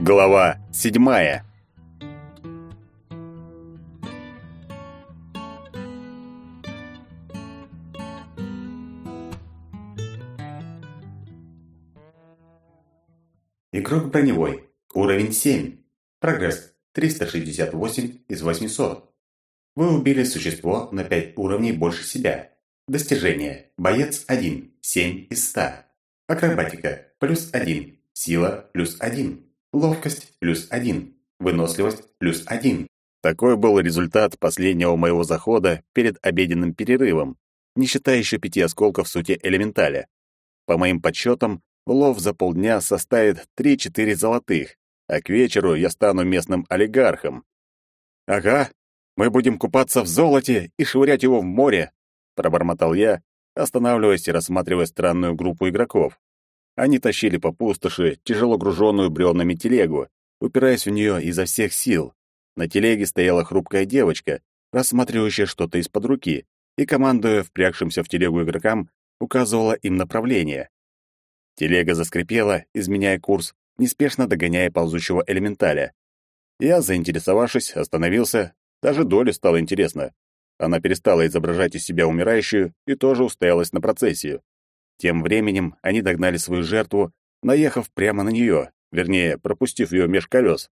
Глава седьмая. Игрок броневой. Уровень 7. Прогресс 368 из 800. Вы убили существо на 5 уровней больше себя. Достижение. Боец 1. 7 из 100. Акробатика. Плюс 1. Сила. Плюс 1. Ловкость плюс один. Выносливость плюс один. Такой был результат последнего моего захода перед обеденным перерывом, не считая еще пяти осколков сути элементаля. По моим подсчетам, улов за полдня составит 3-4 золотых, а к вечеру я стану местным олигархом. «Ага, мы будем купаться в золоте и швырять его в море», пробормотал я, останавливаясь и рассматривая странную группу игроков. Они тащили по пустоши тяжело груженную бревнами телегу, упираясь в нее изо всех сил. На телеге стояла хрупкая девочка, рассматривающая что-то из-под руки, и, командуя впрягшимся в телегу игрокам, указывала им направление. Телега заскрипела, изменяя курс, неспешно догоняя ползущего элементаля. Я, заинтересовавшись, остановился, даже Доле стало интересно. Она перестала изображать из себя умирающую и тоже устоялась на процессию. Тем временем они догнали свою жертву, наехав прямо на нее, вернее, пропустив ее меж колес.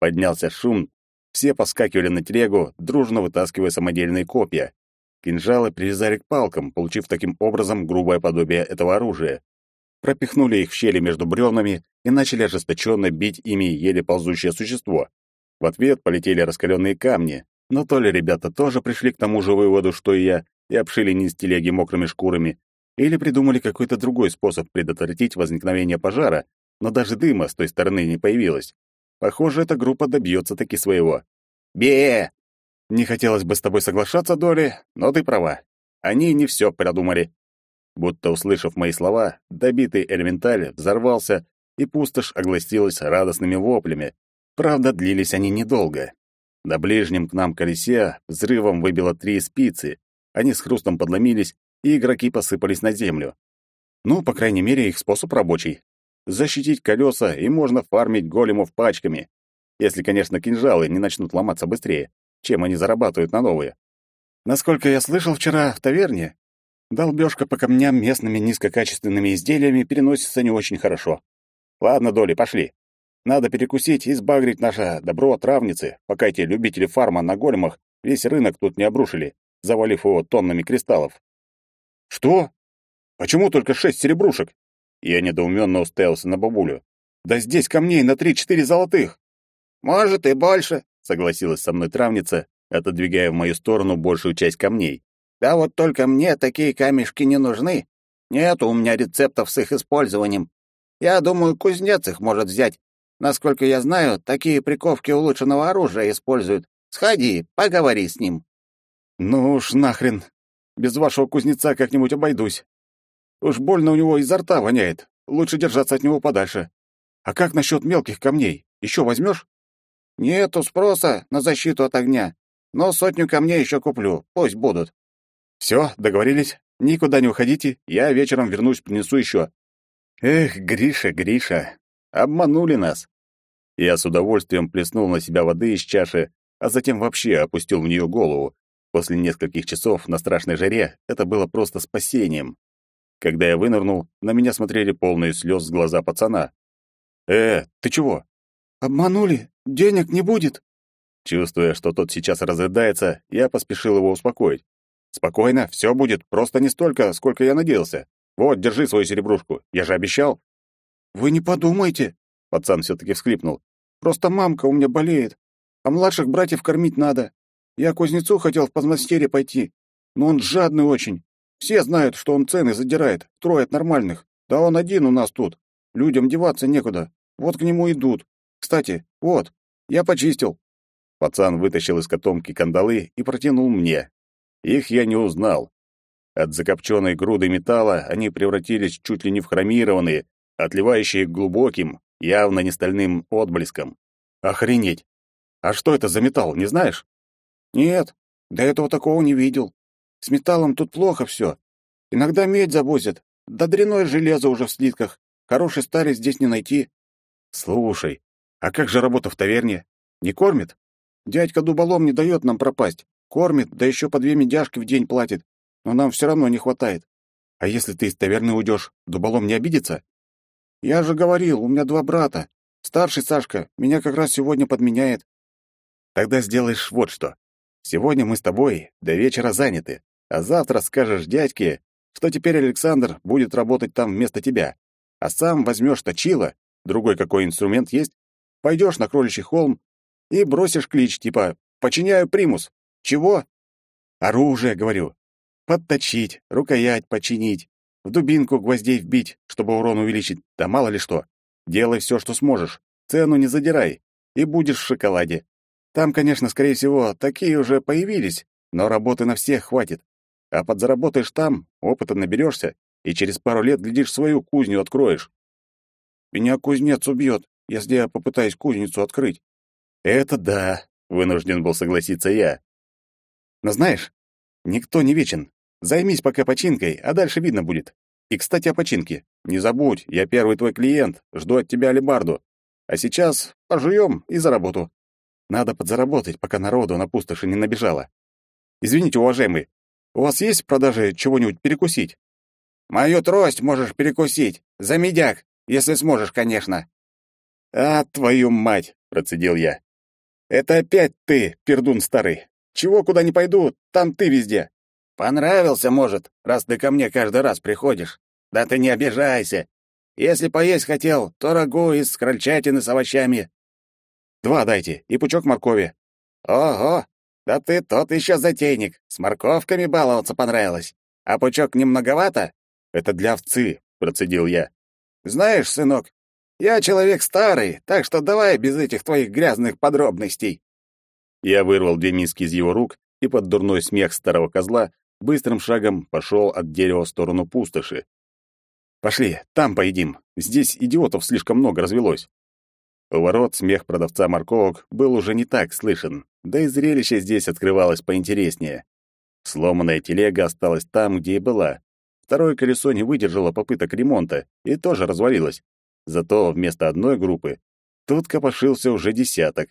Поднялся шум, все поскакивали на телегу, дружно вытаскивая самодельные копья. Кинжалы привязали к палкам, получив таким образом грубое подобие этого оружия. Пропихнули их в щели между бревнами и начали ожесточенно бить ими еле ползущее существо. В ответ полетели раскаленные камни, но то ли ребята тоже пришли к тому же выводу, что и я, и обшили низ телеги мокрыми шкурами, или придумали какой-то другой способ предотвратить возникновение пожара, но даже дыма с той стороны не появилось. Похоже, эта группа добьется таки своего. бе Не хотелось бы с тобой соглашаться, Доли, но ты права. Они не все продумали. Будто услышав мои слова, добитый элементаль взорвался, и пустошь огласилась радостными воплями. Правда, длились они недолго. На ближнем к нам колесе взрывом выбило три спицы. Они с хрустом подломились и игроки посыпались на землю. Ну, по крайней мере, их способ рабочий. Защитить колеса, и можно фармить големов пачками. Если, конечно, кинжалы не начнут ломаться быстрее, чем они зарабатывают на новые. Насколько я слышал вчера в таверне, долбёжка по камням местными низкокачественными изделиями переносится не очень хорошо. Ладно, Доли, пошли. Надо перекусить и сбагрить наше добро травницы, пока эти любители фарма на големах весь рынок тут не обрушили, завалив его тоннами кристаллов. «Что? Почему только шесть серебрушек?» Я недоуменно уставился на бабулю. «Да здесь камней на три-четыре золотых!» «Может, и больше», — согласилась со мной травница, отодвигая в мою сторону большую часть камней. «Да вот только мне такие камешки не нужны. Нет у меня рецептов с их использованием. Я думаю, кузнец их может взять. Насколько я знаю, такие приковки улучшенного оружия используют. Сходи, поговори с ним». «Ну уж нахрен. Без вашего кузнеца как-нибудь обойдусь. Уж больно у него изо рта воняет. Лучше держаться от него подальше. А как насчет мелких камней? Еще возьмешь? Нету спроса на защиту от огня. Но сотню камней еще куплю. Пусть будут. Все, договорились. Никуда не уходите. Я вечером вернусь, принесу еще. Эх, Гриша, Гриша, обманули нас. Я с удовольствием плеснул на себя воды из чаши, а затем вообще опустил в нее голову, После нескольких часов на страшной жаре это было просто спасением. Когда я вынырнул, на меня смотрели полные слез глаза пацана. «Э, ты чего?» «Обманули? Денег не будет?» Чувствуя, что тот сейчас разрыдается, я поспешил его успокоить. «Спокойно, все будет, просто не столько, сколько я надеялся. Вот, держи свою серебрушку, я же обещал». «Вы не подумайте», — пацан все-таки всхлипнул. «Просто мамка у меня болеет, а младших братьев кормить надо. Я кузнецу хотел в подмастерье пойти, но он жадный очень. Все знают, что он цены задирает, трое от нормальных. Да он один у нас тут. Людям деваться некуда. Вот к нему идут. Кстати, вот, я почистил. Пацан вытащил из котомки кандалы и протянул мне. Их я не узнал. От закопченной груды металла они превратились чуть ли не в хромированные, отливающие глубоким, явно не стальным отблеском. Охренеть! А что это за металл, не знаешь? Нет, до этого такого не видел. С металлом тут плохо все. Иногда медь завозят, да дряное железо уже в слитках. Хорошей стали здесь не найти. Слушай, А как же работа в таверне? Не кормит? Дядька дуболом не дает нам пропасть. Кормит, да еще по две медяшки в день платит. Но нам все равно не хватает. А если ты из таверны уйдешь, дуболом не обидится? Я же говорил, у меня два брата. Старший Сашка меня как раз сегодня подменяет. Тогда сделаешь вот что. Сегодня мы с тобой до вечера заняты, а завтра скажешь дядьке, что теперь Александр будет работать там вместо тебя, а сам возьмешь точило, другой какой инструмент есть, пойдешь на кроличий холм и бросишь клич типа «Починяю примус». Чего? Оружие, говорю. Подточить, рукоять починить, в дубинку гвоздей вбить, чтобы урон увеличить, да мало ли что. Делай все, что сможешь, цену не задирай, и будешь в шоколаде. Там, конечно, скорее всего, такие уже появились, но работы на всех хватит. А подзаработаешь там, опыта наберешься, и через пару лет, глядишь, свою кузню откроешь. Меня кузнец убьет, если я попытаюсь кузницу открыть. Это да, вынужден был согласиться я. Но знаешь, никто не вечен. Займись пока починкой, а дальше видно будет. И, кстати, о починке. Не забудь, я первый твой клиент, жду от тебя алебарду. А сейчас пожуем и за работу. Надо подзаработать, пока народу на пустоши не набежало. Извините, уважаемый, у вас есть в продаже чего-нибудь перекусить? Мою трость можешь перекусить. За медяк, если сможешь, конечно. А, твою мать, процедил я. Это опять ты, пердун старый. Чего куда не пойду, там ты везде. Понравился, может, раз ты ко мне каждый раз приходишь. Да ты не обижайся. Если поесть хотел, то рагу из крольчатины с овощами. Два дайте и пучок моркови. Ого, да ты тот еще затейник. С морковками баловаться понравилось. А пучок не многовато? Это для овцы, процедил я. Знаешь, сынок, я человек старый, так что давай без этих твоих грязных подробностей. Я вырвал две миски из его рук и под дурной смех старого козла быстрым шагом пошел от дерева в сторону пустоши. Пошли, там поедим. Здесь идиотов слишком много развелось. У ворот смех продавца морковок был уже не так слышен, да и зрелище здесь открывалось поинтереснее. Сломанная телега осталась там, где и была. Второе колесо не выдержало попыток ремонта и тоже развалилось. Зато вместо одной группы тут копошился уже десяток.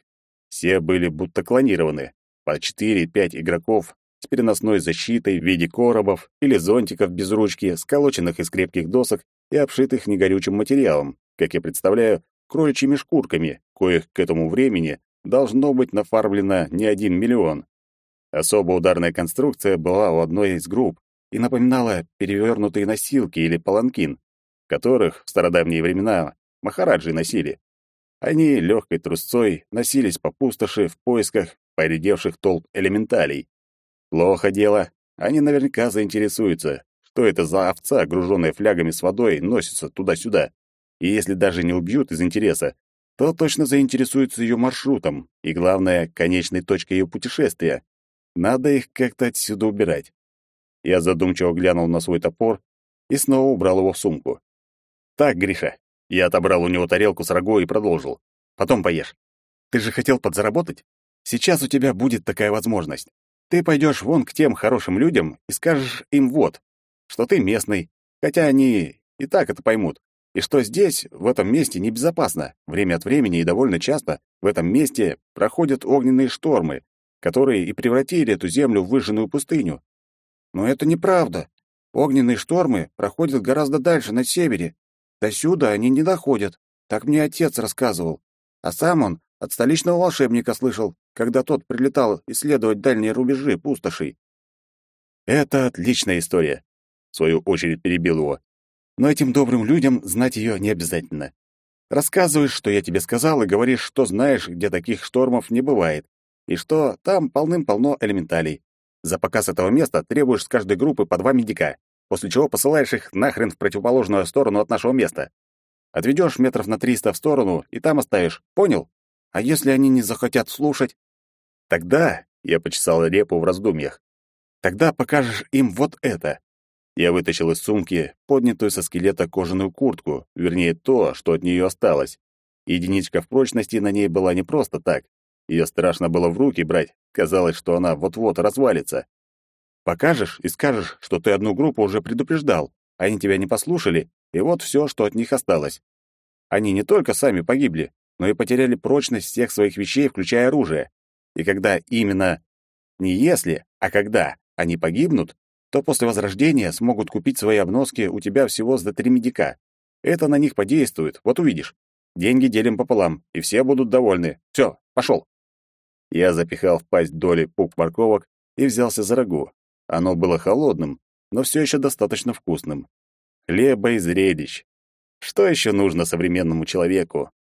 Все были будто клонированы. По 4-5 игроков с переносной защитой в виде коробов или зонтиков без ручки, сколоченных из крепких досок и обшитых негорючим материалом, как я представляю, кроличьими шкурками, коих к этому времени должно быть нафармлено не один миллион. Особо ударная конструкция была у одной из групп и напоминала перевернутые носилки или паланкин, которых в стародавние времена махараджи носили. Они легкой трусцой носились по пустоши в поисках поредевших толп элементалей. Плохо дело, они наверняка заинтересуются, что это за овца, груженная флягами с водой, носится туда-сюда. И если даже не убьют из интереса, то точно заинтересуются ее маршрутом и, главное, конечной точкой ее путешествия. Надо их как-то отсюда убирать. Я задумчиво глянул на свой топор и снова убрал его в сумку. «Так, Гриша». Я отобрал у него тарелку с рагой и продолжил. «Потом поешь. Ты же хотел подзаработать? Сейчас у тебя будет такая возможность. Ты пойдешь вон к тем хорошим людям и скажешь им вот, что ты местный, хотя они и так это поймут и что здесь, в этом месте, небезопасно. Время от времени и довольно часто в этом месте проходят огненные штормы, которые и превратили эту землю в выжженную пустыню. Но это неправда. Огненные штормы проходят гораздо дальше, на севере. До сюда они не доходят. Так мне отец рассказывал. А сам он от столичного волшебника слышал, когда тот прилетал исследовать дальние рубежи пустошей. Это отличная история. В свою очередь перебил его но этим добрым людям знать ее не обязательно. Рассказываешь, что я тебе сказал, и говоришь, что знаешь, где таких штормов не бывает, и что там полным-полно элементалей. За показ этого места требуешь с каждой группы по два медика, после чего посылаешь их нахрен в противоположную сторону от нашего места. Отведешь метров на триста в сторону и там оставишь, понял? А если они не захотят слушать? Тогда, я почесал репу в раздумьях, тогда покажешь им вот это. Я вытащил из сумки поднятую со скелета кожаную куртку, вернее, то, что от нее осталось. Единичка в прочности на ней была не просто так. Ее страшно было в руки брать, казалось, что она вот-вот развалится. Покажешь и скажешь, что ты одну группу уже предупреждал, они тебя не послушали, и вот все, что от них осталось. Они не только сами погибли, но и потеряли прочность всех своих вещей, включая оружие. И когда именно не если, а когда они погибнут, то после возрождения смогут купить свои обноски у тебя всего за три медика. Это на них подействует, вот увидишь. Деньги делим пополам, и все будут довольны. Все, пошел. Я запихал в пасть доли пук морковок и взялся за рагу. Оно было холодным, но все еще достаточно вкусным. Хлеба и зрелищ. Что еще нужно современному человеку?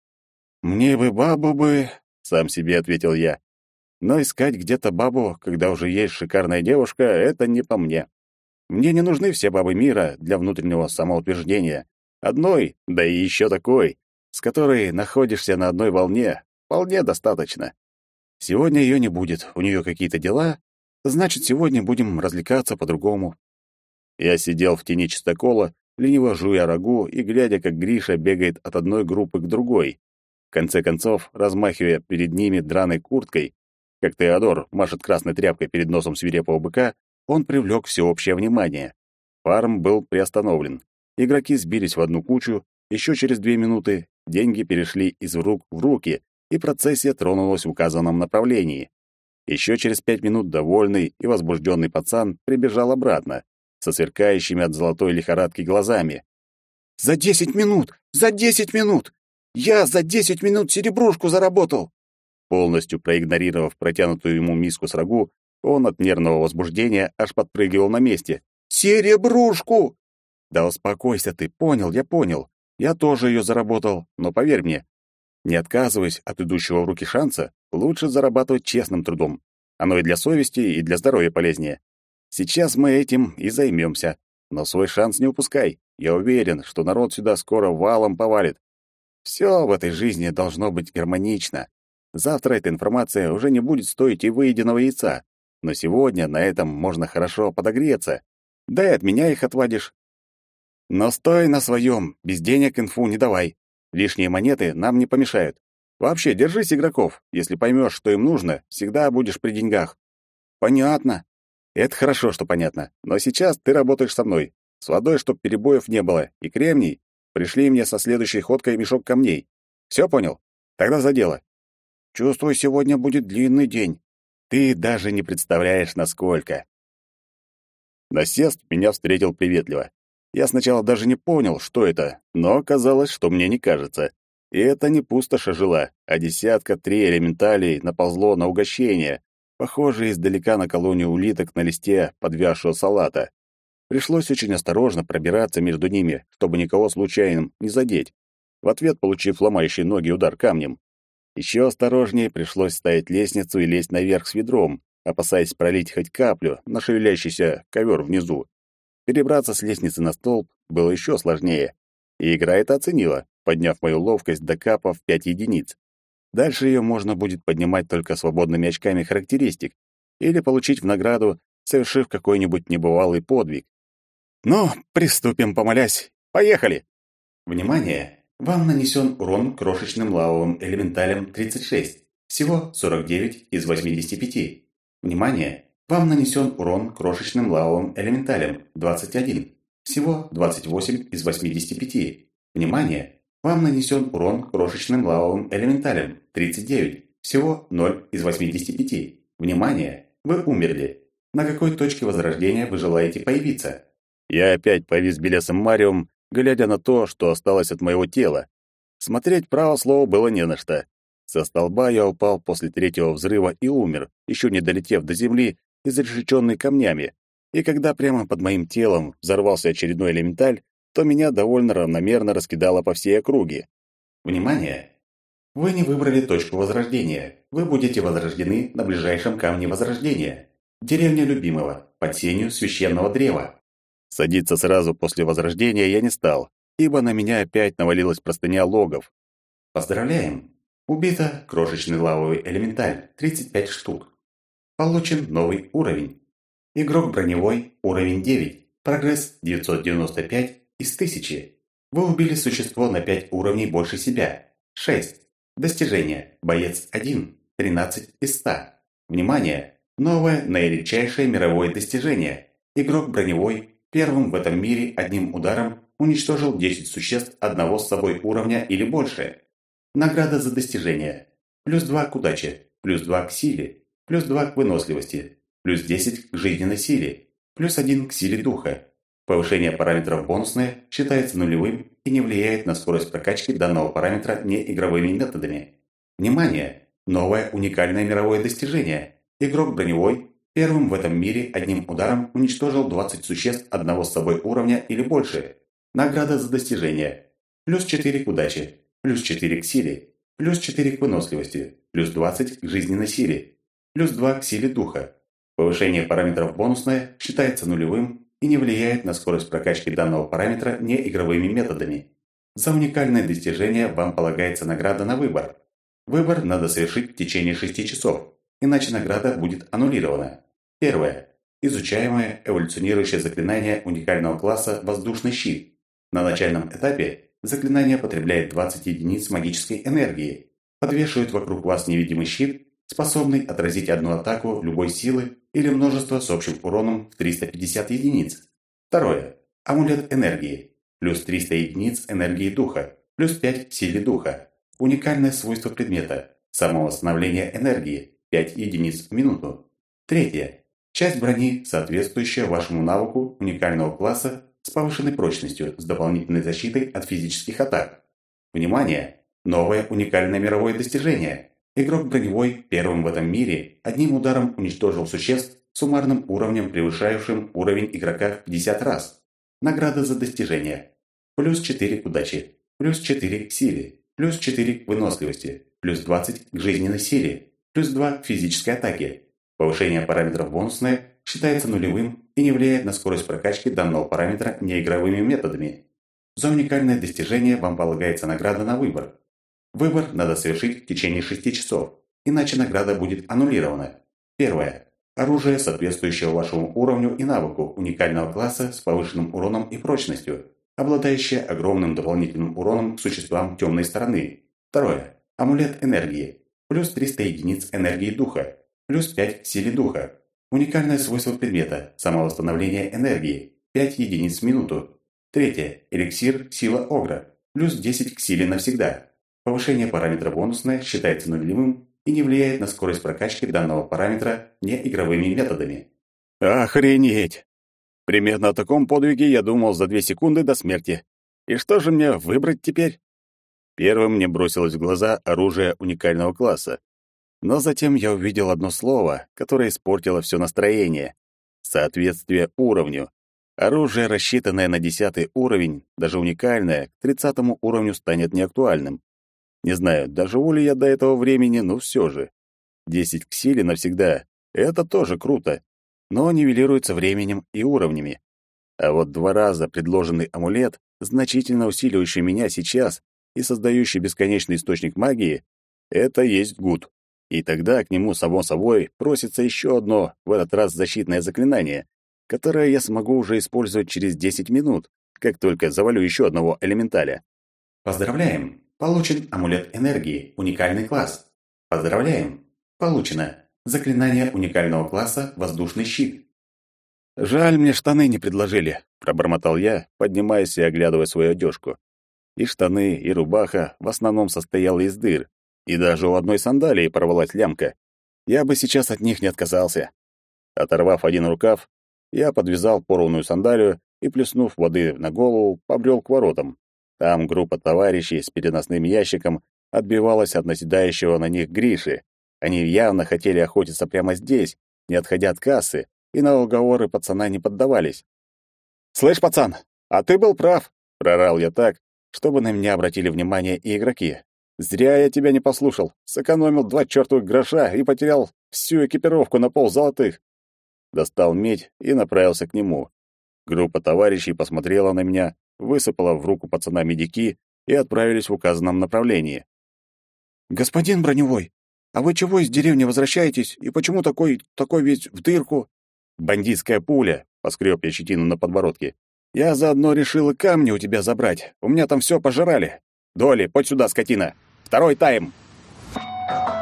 «Мне бы бабу бы...» — сам себе ответил я. «Но искать где-то бабу, когда уже есть шикарная девушка, это не по мне. Мне не нужны все бабы мира для внутреннего самоутверждения. Одной, да и еще такой, с которой находишься на одной волне, вполне достаточно. Сегодня ее не будет, у нее какие-то дела, значит, сегодня будем развлекаться по-другому. Я сидел в тени чистокола, лениво жуя рагу и глядя, как Гриша бегает от одной группы к другой. В конце концов, размахивая перед ними драной курткой, как Теодор машет красной тряпкой перед носом свирепого быка, он привлек всеобщее внимание. Фарм был приостановлен. Игроки сбились в одну кучу, еще через две минуты деньги перешли из рук в руки, и процессия тронулась в указанном направлении. Еще через пять минут довольный и возбужденный пацан прибежал обратно, со сверкающими от золотой лихорадки глазами. «За десять минут! За десять минут! Я за десять минут серебрушку заработал!» Полностью проигнорировав протянутую ему миску с рагу, он от нервного возбуждения аж подпрыгивал на месте. «Серебрушку!» «Да успокойся ты, понял, я понял. Я тоже ее заработал, но поверь мне, не отказываясь от идущего в руки шанса, лучше зарабатывать честным трудом. Оно и для совести, и для здоровья полезнее. Сейчас мы этим и займемся. Но свой шанс не упускай. Я уверен, что народ сюда скоро валом повалит. Все в этой жизни должно быть гармонично. Завтра эта информация уже не будет стоить и выеденного яйца. Но сегодня на этом можно хорошо подогреться. Да и от меня их отвадишь. Но стой на своем, без денег инфу не давай. Лишние монеты нам не помешают. Вообще, держись игроков. Если поймешь, что им нужно, всегда будешь при деньгах. Понятно. Это хорошо, что понятно. Но сейчас ты работаешь со мной. С водой, чтоб перебоев не было. И кремний. Пришли мне со следующей ходкой мешок камней. Все понял? Тогда за дело. Чувствую, сегодня будет длинный день. Ты даже не представляешь, насколько. Насест меня встретил приветливо. Я сначала даже не понял, что это, но оказалось, что мне не кажется. И это не пустошь жила, а десятка три элементалей наползло на угощение, похожее издалека на колонию улиток на листе подвязшего салата. Пришлось очень осторожно пробираться между ними, чтобы никого случайным не задеть, в ответ получив ломающий ноги удар камнем. Еще осторожнее пришлось ставить лестницу и лезть наверх с ведром, опасаясь пролить хоть каплю на шевелящийся ковер внизу. Перебраться с лестницы на столб было еще сложнее, и игра это оценила, подняв мою ловкость до капа в 5 единиц. Дальше ее можно будет поднимать только свободными очками характеристик или получить в награду, совершив какой-нибудь небывалый подвиг. Ну, приступим, помолясь. Поехали! Внимание! Вам нанесен урон крошечным лавовым элементалем 36. Всего 49 из 85. Внимание! Вам нанесен урон крошечным лавовым элементалем 21. Всего 28 из 85. Внимание! Вам нанесен урон крошечным лавовым элементалем 39. Всего 0 из 85. Внимание! Вы умерли. На какой точке возрождения вы желаете появиться? Я опять повис белесом Мариум, глядя на то, что осталось от моего тела. Смотреть право слова было не на что. Со столба я упал после третьего взрыва и умер, еще не долетев до земли изрешеченный камнями, и когда прямо под моим телом взорвался очередной элементаль, то меня довольно равномерно раскидало по всей округе. Внимание! Вы не выбрали точку возрождения. Вы будете возрождены на ближайшем камне возрождения. Деревня любимого, под сенью священного древа. Садиться сразу после возрождения я не стал, ибо на меня опять навалилась простыня логов. Поздравляем! Убито крошечный лавовый элементаль, 35 штук. Получен новый уровень. Игрок броневой, уровень 9. Прогресс 995 из 1000. Вы убили существо на 5 уровней больше себя. 6. Достижение. Боец 1. 13 из 100. Внимание! Новое, наиредчайшее мировое достижение. Игрок броневой первым в этом мире одним ударом уничтожил 10 существ одного с собой уровня или больше. Награда за достижение. Плюс 2 к удаче, плюс 2 к силе, плюс 2 к выносливости, плюс 10 к жизненной силе, плюс 1 к силе духа. Повышение параметров бонусное считается нулевым и не влияет на скорость прокачки данного параметра неигровыми методами. Внимание! Новое уникальное мировое достижение. Игрок броневой первым в этом мире одним ударом уничтожил 20 существ одного с собой уровня или больше. Награда за достижение. Плюс 4 к удаче, плюс 4 к силе, плюс 4 к выносливости, плюс 20 к жизненной силе, плюс 2 к силе духа. Повышение параметров бонусное считается нулевым и не влияет на скорость прокачки данного параметра неигровыми методами. За уникальное достижение вам полагается награда на выбор. Выбор надо совершить в течение 6 часов, иначе награда будет аннулирована. Первое. Изучаемое эволюционирующее заклинание уникального класса «Воздушный щит». На начальном этапе заклинание потребляет 20 единиц магической энергии, подвешивает вокруг вас невидимый щит, способный отразить одну атаку любой силы или множество с общим уроном в 350 единиц. Второе. Амулет энергии. Плюс 300 единиц энергии духа, плюс 5 силе духа, Уникальное свойство предмета. Самовосстановление энергии. 5 единиц в минуту. Третье. Часть брони, соответствующая вашему навыку уникального класса с повышенной прочностью, с дополнительной защитой от физических атак. Внимание! Новое уникальное мировое достижение. Игрок броневой первым в этом мире одним ударом уничтожил существ суммарным уровнем, превышающим уровень игрока в 50 раз. Награда за достижение. Плюс 4 к удаче. Плюс 4 к силе плюс 4 к выносливости, плюс 20 к жизненной силе, плюс 2 к физической атаке. Повышение параметров бонусное считается нулевым и не влияет на скорость прокачки данного параметра неигровыми методами. За уникальное достижение вам полагается награда на выбор. Выбор надо совершить в течение 6 часов, иначе награда будет аннулирована. Первое. Оружие, соответствующее вашему уровню и навыку уникального класса с повышенным уроном и прочностью, обладающая огромным дополнительным уроном к существам темной стороны. Второе. Амулет энергии. Плюс 300 единиц энергии духа. Плюс 5 к силе духа. Уникальное свойство предмета. Самовосстановление энергии. 5 единиц в минуту. Третье. Эликсир сила Огра. Плюс 10 к силе навсегда. Повышение параметра бонусное считается нулевым и не влияет на скорость прокачки данного параметра неигровыми методами. Охренеть! Примерно о таком подвиге я думал за две секунды до смерти. И что же мне выбрать теперь? Первым мне бросилось в глаза оружие уникального класса. Но затем я увидел одно слово, которое испортило все настроение. Соответствие уровню. Оружие, рассчитанное на десятый уровень, даже уникальное, к тридцатому уровню станет неактуальным. Не знаю, доживу ли я до этого времени, но все же. Десять к силе навсегда — это тоже круто но нивелируется временем и уровнями. А вот два раза предложенный амулет, значительно усиливающий меня сейчас и создающий бесконечный источник магии, это есть гуд. И тогда к нему, само собой, просится еще одно, в этот раз защитное заклинание, которое я смогу уже использовать через 10 минут, как только завалю еще одного элементаля. Поздравляем! Получен амулет энергии, уникальный класс. Поздравляем! Получено Заклинание уникального класса «Воздушный щит». «Жаль, мне штаны не предложили», — пробормотал я, поднимаясь и оглядывая свою одежку. И штаны, и рубаха в основном состояла из дыр, и даже у одной сандалии порвалась лямка. Я бы сейчас от них не отказался. Оторвав один рукав, я подвязал порванную сандалию и, плеснув воды на голову, побрел к воротам. Там группа товарищей с переносным ящиком отбивалась от наседающего на них Гриши, они явно хотели охотиться прямо здесь, не отходя от кассы, и на уговоры пацана не поддавались. «Слышь, пацан, а ты был прав!» — прорал я так, чтобы на меня обратили внимание и игроки. «Зря я тебя не послушал. Сэкономил два чертовых гроша и потерял всю экипировку на пол золотых». Достал медь и направился к нему. Группа товарищей посмотрела на меня, высыпала в руку пацана медики и отправились в указанном направлении. «Господин Броневой, а вы чего из деревни возвращаетесь? И почему такой, такой весь в дырку? Бандитская пуля, поскреб я щетину на подбородке. Я заодно решил и камни у тебя забрать. У меня там все пожирали. Доли, подь сюда, скотина. Второй тайм. Thank